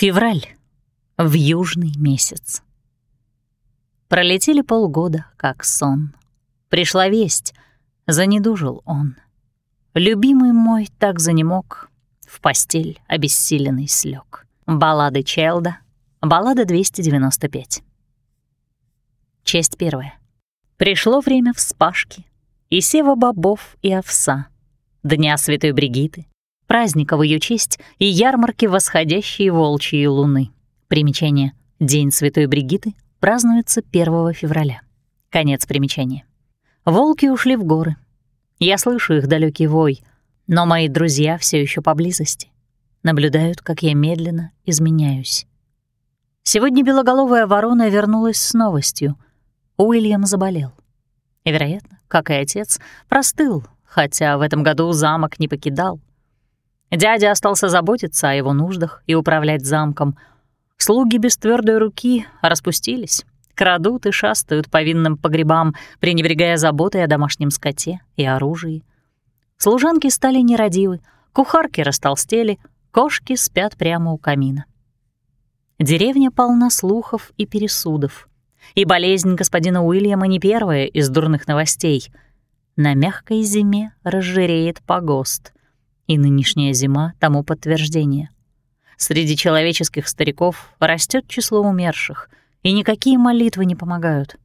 Февраль. В южный месяц. Пролетели полгода, как сон. Пришла весть, занедужил он. Любимый мой так занемог, в постель обессиленный слег. Баллады Челда, баллада 295. Часть первая. Пришло время вспашки, и сева бобов и овса, дня святой Бригиты, праздника в ее честь и ярмарки восходящей волчьей луны. Примечание. День Святой Бригиты празднуется 1 февраля. Конец примечания. Волки ушли в горы. Я слышу их далекий вой, но мои друзья все еще поблизости. Наблюдают, как я медленно изменяюсь. Сегодня белоголовая ворона вернулась с новостью. Уильям заболел. И, вероятно, как и отец, простыл, хотя в этом году замок не покидал. Дядя остался заботиться о его нуждах и управлять замком. Слуги без твердой руки распустились, крадут и шастают по винным погребам, пренебрегая заботой о домашнем скоте и оружии. Служанки стали нерадивы, кухарки растолстели, кошки спят прямо у камина. Деревня полна слухов и пересудов. И болезнь господина Уильяма не первая из дурных новостей. На мягкой зиме разжиреет погост — и нынешняя зима тому подтверждение. Среди человеческих стариков растет число умерших, и никакие молитвы не помогают.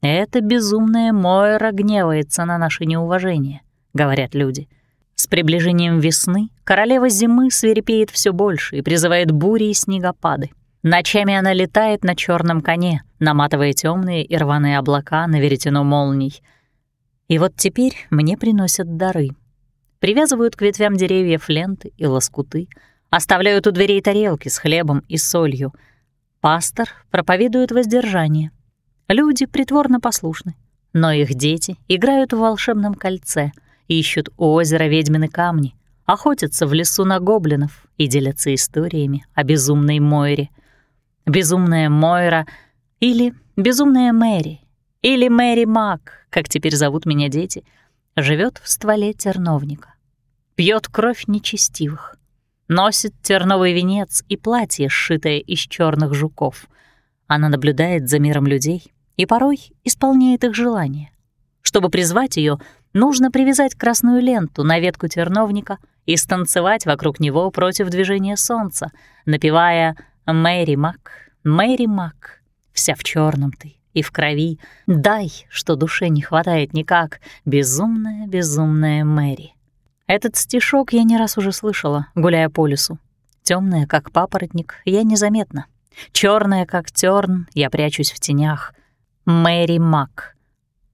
«Это безумная Мойра гневается на наше неуважение», — говорят люди. С приближением весны королева зимы свирепеет все больше и призывает бури и снегопады. Ночами она летает на черном коне, наматывая темные и рваные облака на веретено молний. И вот теперь мне приносят дары — привязывают к ветвям деревьев ленты и лоскуты, оставляют у дверей тарелки с хлебом и солью. Пастор проповедует воздержание. Люди притворно послушны, но их дети играют в волшебном кольце, ищут у озера ведьмины камни, охотятся в лесу на гоблинов и делятся историями о безумной Мойре. Безумная Мойра или безумная Мэри, или Мэри Мак, как теперь зовут меня дети — живет в стволе терновника, пьет кровь нечестивых, носит терновый венец и платье, сшитое из черных жуков. Она наблюдает за миром людей и порой исполняет их желания. Чтобы призвать ее, нужно привязать красную ленту на ветку терновника и станцевать вокруг него против движения солнца, напевая «Мэри Мак, Мэри Мак, вся в черном ты, и в крови. Дай, что душе не хватает никак, безумная, безумная Мэри. Этот стишок я не раз уже слышала, гуляя по лесу. Темная, как папоротник, я незаметна. Черная, как терн, я прячусь в тенях. Мэри Мак.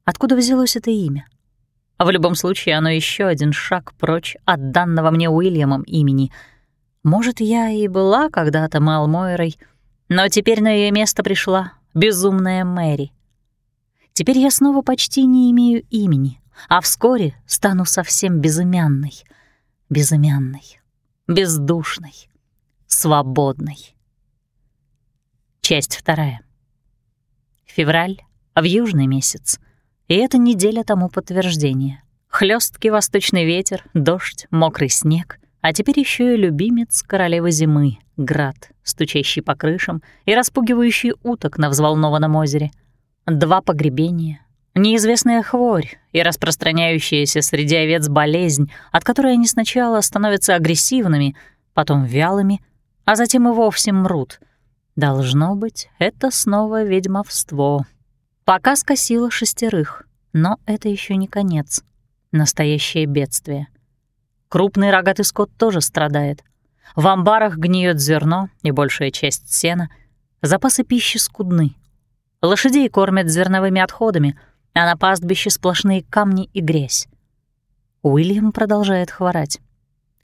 Откуда взялось это имя? В любом случае, оно еще один шаг прочь от данного мне Уильямом имени. Может, я и была когда-то Мэл Мойрой, но теперь на ее место пришла безумная Мэри. Теперь я снова почти не имею имени, а вскоре стану совсем безымянной, безымянной, бездушной, свободной. Часть вторая. Февраль, в южный месяц, и эта неделя тому подтверждение. Хлёсткий восточный ветер, дождь, мокрый снег, а теперь еще и любимец королевы зимы, град, стучащий по крышам и распугивающий уток на взволнованном озере. Два погребения, неизвестная хворь и распространяющаяся среди овец болезнь, от которой они сначала становятся агрессивными, потом вялыми, а затем и вовсе мрут. Должно быть, это снова ведьмовство. Пока скосило шестерых, но это еще не конец. Настоящее бедствие. Крупный рогатый скот тоже страдает. В амбарах гниет зерно и большая часть сена. Запасы пищи скудны. Лошадей кормят зерновыми отходами, а на пастбище сплошные камни и грязь. Уильям продолжает хворать.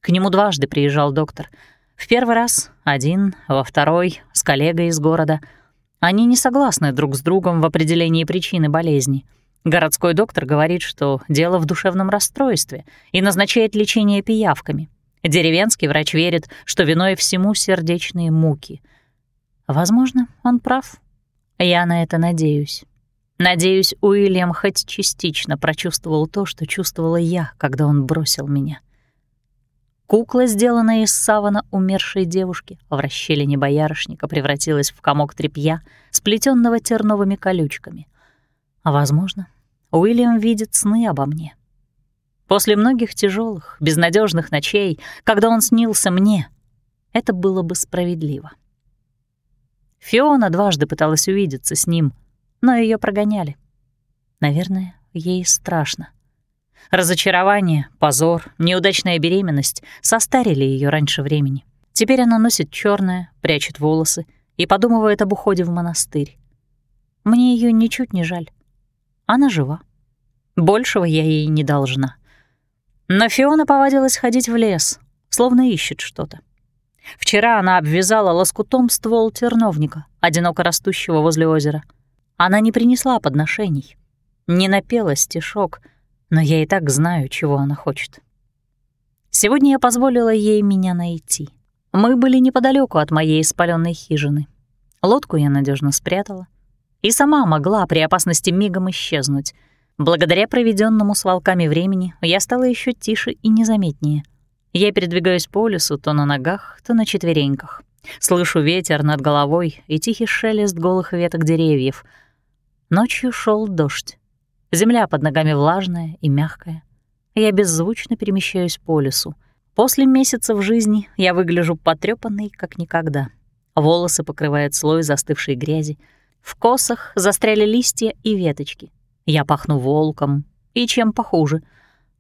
К нему дважды приезжал доктор. В первый раз — один, во второй — с коллегой из города. Они не согласны друг с другом в определении причины болезни — Городской доктор говорит, что дело в душевном расстройстве и назначает лечение пиявками. Деревенский врач верит, что виной всему сердечные муки. Возможно, он прав. Я на это надеюсь. Надеюсь, Уильям хоть частично прочувствовал то, что чувствовала я, когда он бросил меня. Кукла, сделанная из савана умершей девушки, в расщелине боярышника превратилась в комок тряпья, сплетенного терновыми колючками. Возможно, Уильям видит сны обо мне. После многих тяжелых, безнадежных ночей, когда он снился мне, это было бы справедливо. Фиона дважды пыталась увидеться с ним, но ее прогоняли. Наверное, ей страшно. Разочарование, позор, неудачная беременность состарили ее раньше времени. Теперь она носит черное, прячет волосы и подумывает об уходе в монастырь. Мне ее ничуть не жаль. Она жива. Большего я ей не должна. Но Фиона повадилась ходить в лес, словно ищет что-то. Вчера она обвязала лоскутом ствол терновника, одиноко растущего возле озера. Она не принесла подношений, не напела стишок, но я и так знаю, чего она хочет. Сегодня я позволила ей меня найти. Мы были неподалеку от моей спаленной хижины. Лодку я надежно спрятала и сама могла при опасности мигом исчезнуть. Благодаря проведенному с волками времени я стала еще тише и незаметнее. Я передвигаюсь по лесу то на ногах, то на четвереньках. Слышу ветер над головой и тихий шелест голых веток деревьев. Ночью шел дождь. Земля под ногами влажная и мягкая. Я беззвучно перемещаюсь по лесу. После месяцев жизни я выгляжу потрёпанной, как никогда. Волосы покрывают слой застывшей грязи. В косах застряли листья и веточки. Я пахну волком, и чем похуже.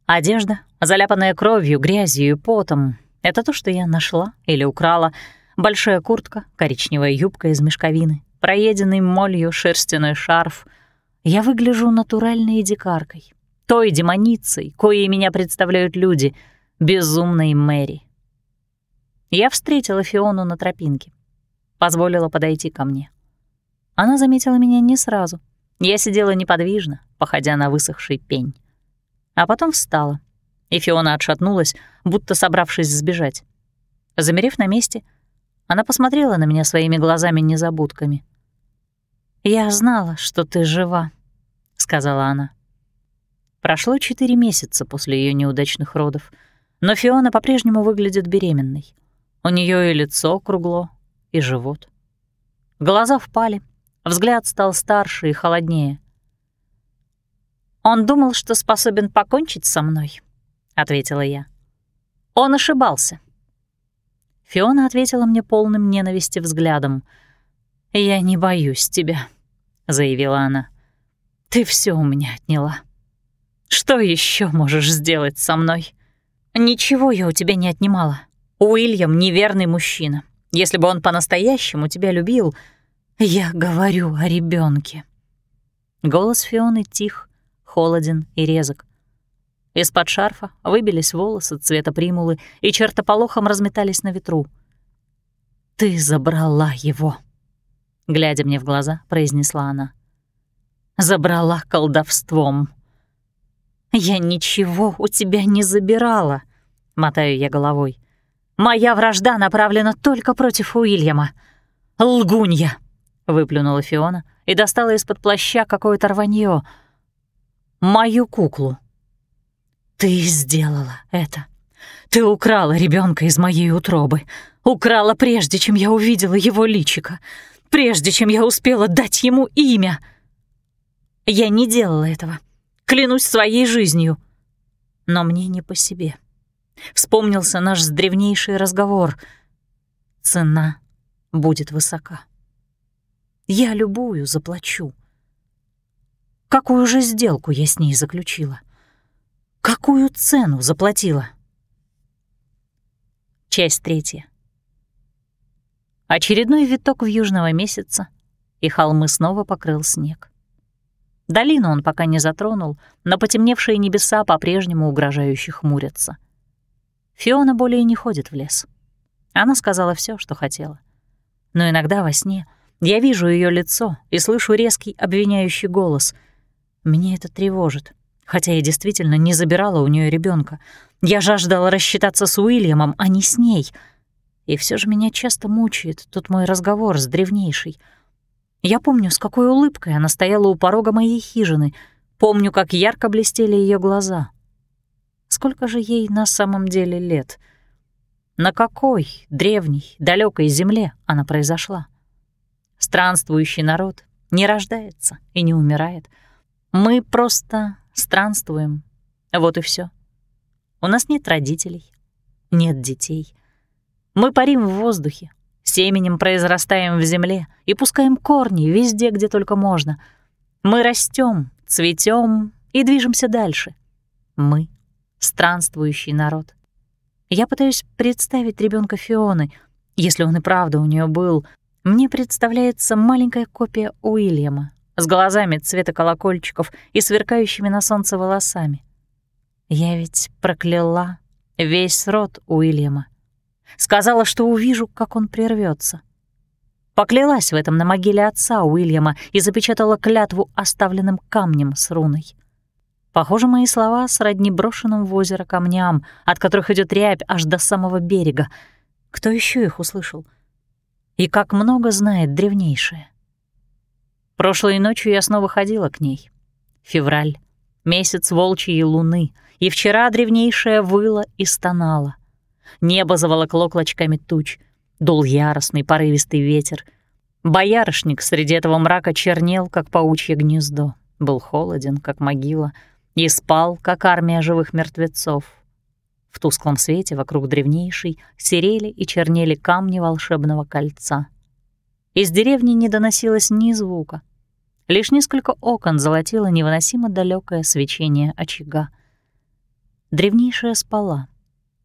Одежда, заляпанная кровью, грязью и потом — это то, что я нашла или украла. Большая куртка, коричневая юбка из мешковины, проеденный молью шерстяной шарф — я выгляжу натуральной дикаркой, той демоницей, коей меня представляют люди, безумной Мэри. Я встретила Фиону на тропинке, позволила подойти ко мне. Она заметила меня не сразу. Я сидела неподвижно, походя на высохший пень. А потом встала, и Фиона отшатнулась, будто собравшись сбежать. Замерев на месте, она посмотрела на меня своими глазами-незабудками. «Я знала, что ты жива», — сказала она. Прошло четыре месяца после ее неудачных родов, но Фиона по-прежнему выглядит беременной. У нее и лицо кругло, и живот. Глаза впали, взгляд стал старше и холоднее. «Он думал, что способен покончить со мной», — ответила я. «Он ошибался». Фиона ответила мне полным ненависти взглядом — «Я не боюсь тебя», — заявила она. «Ты все у меня отняла. Что еще можешь сделать со мной?» «Ничего я у тебя не отнимала. Уильям — неверный мужчина. Если бы он по-настоящему тебя любил, я говорю о ребенке. Голос Фионы тих, холоден и резок. Из-под шарфа выбились волосы цвета примулы и чертополохом разметались на ветру. «Ты забрала его», глядя мне в глаза, произнесла она. Забрала колдовством. Я ничего у тебя не забирала, мотаю я головой. Моя вражда направлена только против Уильяма. Лгунья, выплюнула Фиона и достала из-под плаща какое-то рванье. Мою куклу. Ты сделала это. Ты украла ребенка из моей утробы. Украла прежде, чем я увидела его личико прежде чем я успела дать ему имя. Я не делала этого, клянусь своей жизнью. Но мне не по себе. Вспомнился наш древнейший разговор. Цена будет высока. Я любую заплачу. Какую же сделку я с ней заключила? Какую цену заплатила? Часть третья. Очередной виток в южного месяца, и холмы снова покрыл снег. Долину он пока не затронул, но потемневшие небеса по-прежнему угрожающе хмурятся. Фиона более не ходит в лес. Она сказала все, что хотела. Но иногда во сне я вижу ее лицо и слышу резкий обвиняющий голос. Меня это тревожит, хотя я действительно не забирала у нее ребенка. Я жаждала рассчитаться с Уильямом, а не с ней — и все же меня часто мучает тот мой разговор с древнейшей. Я помню, с какой улыбкой она стояла у порога моей хижины, помню, как ярко блестели ее глаза. Сколько же ей на самом деле лет? на какой древней, далекой земле она произошла. Странствующий народ не рождается и не умирает. Мы просто странствуем. Вот и все. У нас нет родителей, нет детей. Мы парим в воздухе, семенем произрастаем в земле и пускаем корни везде, где только можно. Мы растем, цветем и движемся дальше. Мы — странствующий народ. Я пытаюсь представить ребенка Фионы, если он и правда у нее был. Мне представляется маленькая копия Уильяма с глазами цвета колокольчиков и сверкающими на солнце волосами. Я ведь прокляла весь род Уильяма. Сказала, что увижу, как он прервется. Поклялась в этом на могиле отца Уильяма и запечатала клятву оставленным камнем с руной. Похоже, мои слова сродни брошенным в озеро камням, от которых идет рябь аж до самого берега. Кто еще их услышал? И как много знает древнейшее. Прошлой ночью я снова ходила к ней. Февраль, месяц волчьей луны, и вчера древнейшая выла и стонала. Небо заволокло клочками туч, дул яростный порывистый ветер. Боярышник среди этого мрака чернел, как паучье гнездо, был холоден, как могила — и спал, как армия живых мертвецов. В тусклом свете вокруг древнейшей серели и чернели камни волшебного кольца. Из деревни не доносилось ни звука. Лишь несколько окон золотило невыносимо далекое свечение очага. Древнейшая спала,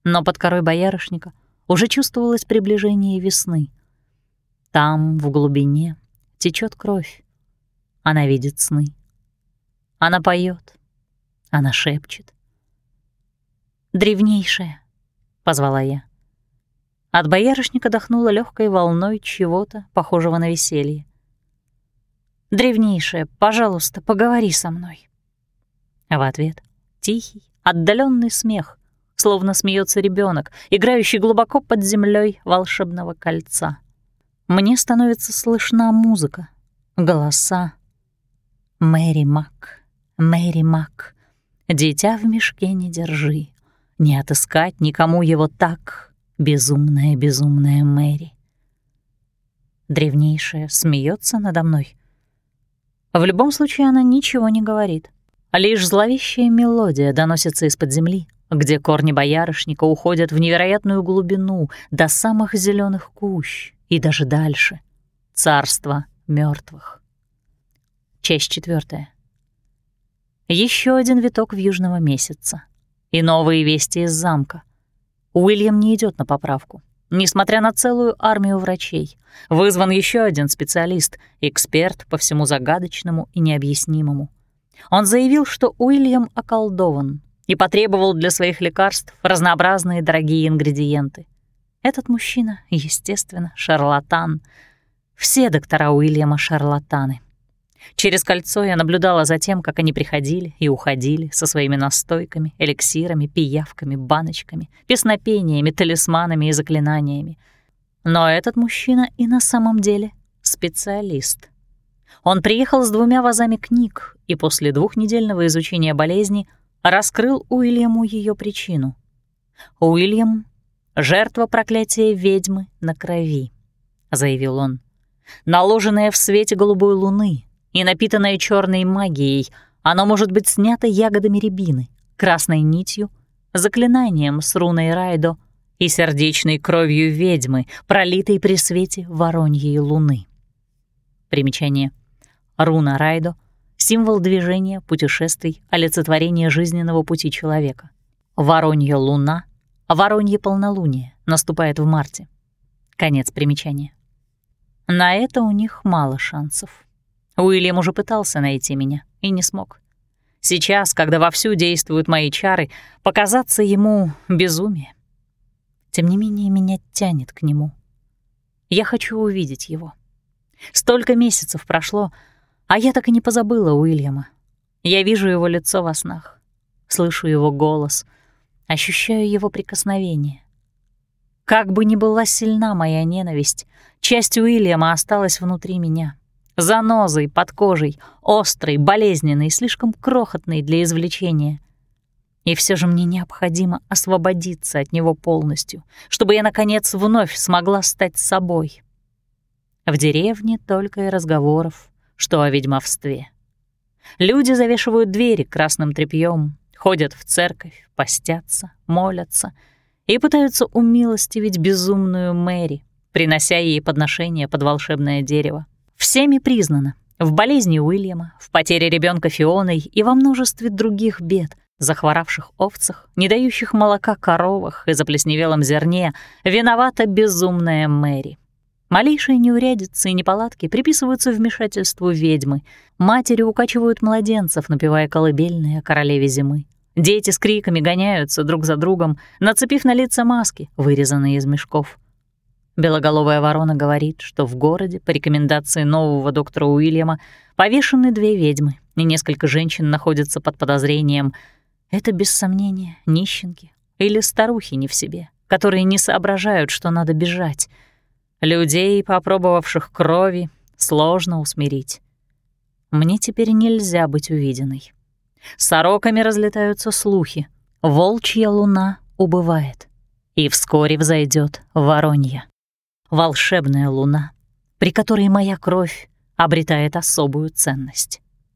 но под корой боярышника уже чувствовалось приближение весны. Там, в глубине, течет кровь. Она видит сны. Она поет, она шепчет. «Древнейшая», — позвала я. От боярышника дохнуло легкой волной чего-то, похожего на веселье. «Древнейшая, пожалуйста, поговори со мной». В ответ тихий, отдаленный смех, словно смеется ребенок, играющий глубоко под землей волшебного кольца. Мне становится слышна музыка, голоса. Мэри Мак, Мэри Мак. Дитя в мешке не держи, не отыскать никому его так, безумная, безумная Мэри. Древнейшая смеется надо мной. В любом случае она ничего не говорит. Лишь зловещая мелодия доносится из-под земли, где корни боярышника уходят в невероятную глубину до самых зеленых кущ и даже дальше. Царство мертвых. Часть четвертая. Еще один виток в южного месяца. И новые вести из замка. Уильям не идет на поправку. Несмотря на целую армию врачей, вызван еще один специалист, эксперт по всему загадочному и необъяснимому. Он заявил, что Уильям околдован и потребовал для своих лекарств разнообразные дорогие ингредиенты. Этот мужчина, естественно, шарлатан. Все доктора Уильяма — шарлатаны. Через кольцо я наблюдала за тем, как они приходили и уходили со своими настойками, эликсирами, пиявками, баночками, песнопениями, талисманами и заклинаниями. Но этот мужчина и на самом деле специалист. Он приехал с двумя вазами книг и после двухнедельного изучения болезни раскрыл Уильяму ее причину. «Уильям — жертва проклятия ведьмы на крови», — заявил он. «Наложенная в свете голубой луны, и напитанное черной магией, оно может быть снято ягодами рябины, красной нитью, заклинанием с руной Райдо и сердечной кровью ведьмы, пролитой при свете вороньей луны. Примечание. Руна Райдо — символ движения, путешествий, олицетворение жизненного пути человека. Воронья луна, воронье полнолуние, наступает в марте. Конец примечания. На это у них мало шансов. Уильям уже пытался найти меня и не смог. Сейчас, когда вовсю действуют мои чары, показаться ему безумие. Тем не менее, меня тянет к нему. Я хочу увидеть его. Столько месяцев прошло, а я так и не позабыла Уильяма. Я вижу его лицо во снах, слышу его голос, ощущаю его прикосновение. Как бы ни была сильна моя ненависть, часть Уильяма осталась внутри меня — занозой под кожей, острой, болезненной, слишком крохотной для извлечения. И все же мне необходимо освободиться от него полностью, чтобы я, наконец, вновь смогла стать собой. В деревне только и разговоров, что о ведьмовстве. Люди завешивают двери красным тряпьем, ходят в церковь, постятся, молятся и пытаются умилостивить безумную Мэри, принося ей подношения под волшебное дерево. Всеми признано, в болезни Уильяма, в потере ребенка Фионой и во множестве других бед, захворавших овцах, не дающих молока коровах и заплесневелом зерне, виновата безумная Мэри. Малейшие неурядицы и неполадки приписываются вмешательству ведьмы. Матери укачивают младенцев, напевая колыбельные королеве зимы. Дети с криками гоняются друг за другом, нацепив на лица маски, вырезанные из мешков. Белоголовая ворона говорит, что в городе, по рекомендации нового доктора Уильяма, повешены две ведьмы, и несколько женщин находятся под подозрением. Это, без сомнения, нищенки или старухи не в себе, которые не соображают, что надо бежать. Людей, попробовавших крови, сложно усмирить. Мне теперь нельзя быть увиденной. Сороками разлетаются слухи. Волчья луна убывает, и вскоре взойдет воронья. Волшебная луна, при которой моя кровь обретает особую ценность.